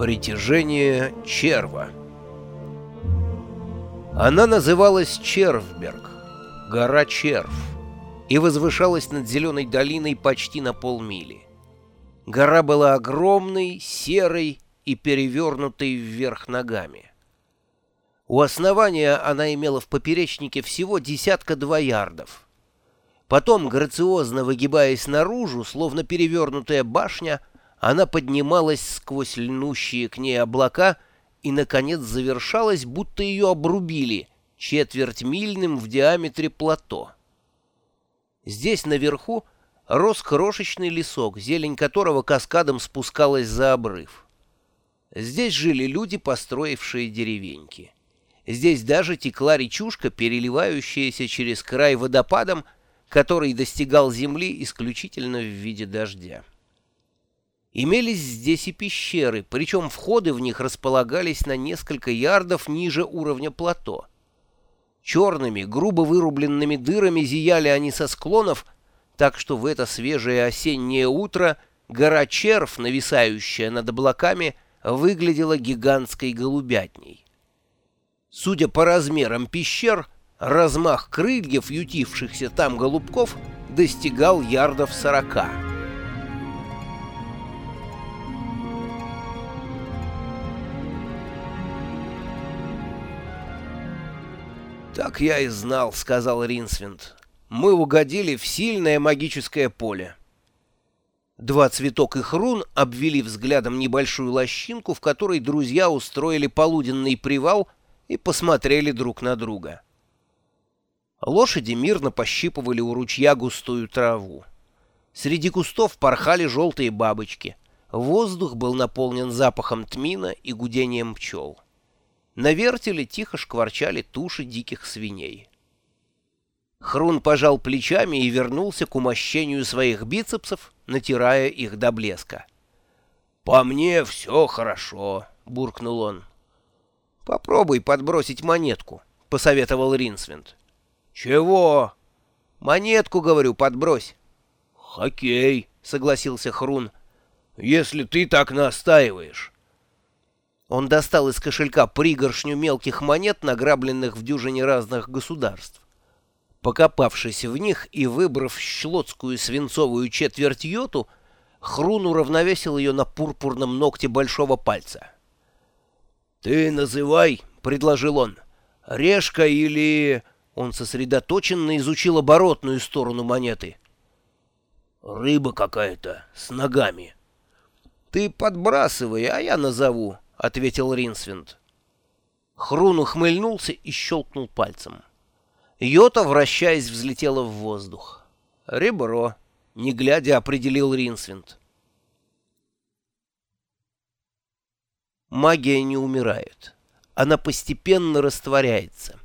Притяжение черва Она называлась Червберг, гора Черв, и возвышалась над зеленой долиной почти на полмили. Гора была огромной, серой и перевернутой вверх ногами. У основания она имела в поперечнике всего десятка-два ярдов. Потом, грациозно выгибаясь наружу, словно перевернутая башня, она поднималась сквозь льнущие к ней облака и, наконец, завершалась, будто ее обрубили четверть мильным в диаметре плато. Здесь наверху рос крошечный лесок, зелень которого каскадом спускалась за обрыв. Здесь жили люди, построившие деревеньки. Здесь даже текла речушка, переливающаяся через край водопадом, который достигал земли исключительно в виде дождя. Имелись здесь и пещеры, причем входы в них располагались на несколько ярдов ниже уровня плато. Черными, грубо вырубленными дырами зияли они со склонов, так что в это свежее осеннее утро гора Черв, нависающая над облаками, выглядела гигантской голубятней. Судя по размерам пещер, размах крыльев, ютившихся там голубков, достигал ярдов сорока. «Так я и знал», — сказал Ринсвинд. «Мы угодили в сильное магическое поле». Два цветок и хрун обвели взглядом небольшую лощинку, в которой друзья устроили полуденный привал и посмотрели друг на друга. Лошади мирно пощипывали у ручья густую траву. Среди кустов порхали желтые бабочки. Воздух был наполнен запахом тмина и гудением пчел. На вертеле тихо шкварчали туши диких свиней. Хрун пожал плечами и вернулся к умощению своих бицепсов, натирая их до блеска. «По мне все хорошо», — буркнул он. «Попробуй подбросить монетку», — посоветовал Ринсвинд. «Чего?» «Монетку, говорю, подбрось». «Хоккей», — согласился Хрун, — «если ты так настаиваешь». Он достал из кошелька пригоршню мелких монет, награбленных в дюжине разных государств. Покопавшись в них и выбрав щелотскую свинцовую четверть йоту, Хрун уравновесил ее на пурпурном ногте большого пальца. «Ты называй», — предложил он, — «решка или...» Он сосредоточенно изучил оборотную сторону монеты. «Рыба какая-то, с ногами». «Ты подбрасывай, а я назову», — ответил Ринсвинд. Хрун ухмыльнулся и щелкнул пальцем. Йота, вращаясь, взлетела в воздух. «Ребро», — не глядя, определил Ринсвинд. Магия не умирает. Она постепенно растворяется.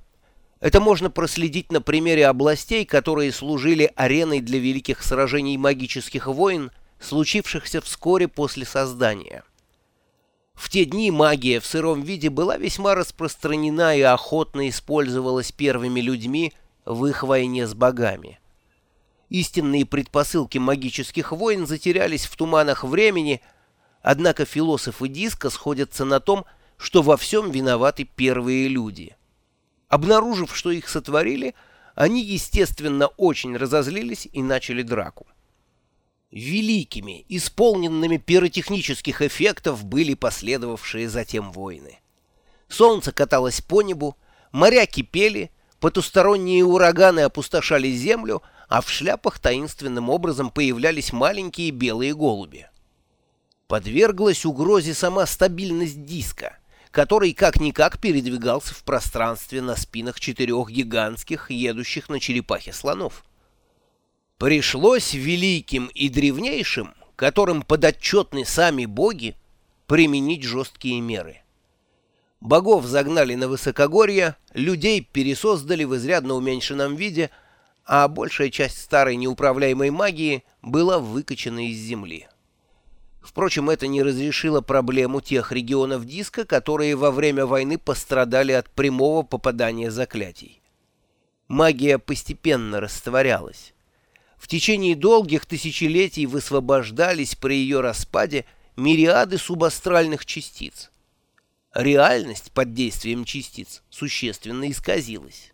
Это можно проследить на примере областей, которые служили ареной для великих сражений магических войн, случившихся вскоре после создания. В те дни магия в сыром виде была весьма распространена и охотно использовалась первыми людьми в их войне с богами. Истинные предпосылки магических войн затерялись в туманах времени, однако философы диска сходятся на том, что во всем виноваты первые люди. Обнаружив, что их сотворили, они, естественно, очень разозлились и начали драку. Великими, исполненными пиротехнических эффектов были последовавшие затем войны. Солнце каталось по небу, моря кипели, потусторонние ураганы опустошали землю, а в шляпах таинственным образом появлялись маленькие белые голуби. Подверглась угрозе сама стабильность диска, который как-никак передвигался в пространстве на спинах четырех гигантских, едущих на черепахе слонов. Пришлось великим и древнейшим, которым подотчетны сами боги, применить жесткие меры. Богов загнали на высокогорье, людей пересоздали в изрядно уменьшенном виде, а большая часть старой неуправляемой магии была выкачана из земли. Впрочем, это не разрешило проблему тех регионов диска, которые во время войны пострадали от прямого попадания заклятий. Магия постепенно растворялась. В течение долгих тысячелетий высвобождались при ее распаде мириады субастральных частиц. Реальность под действием частиц существенно исказилась.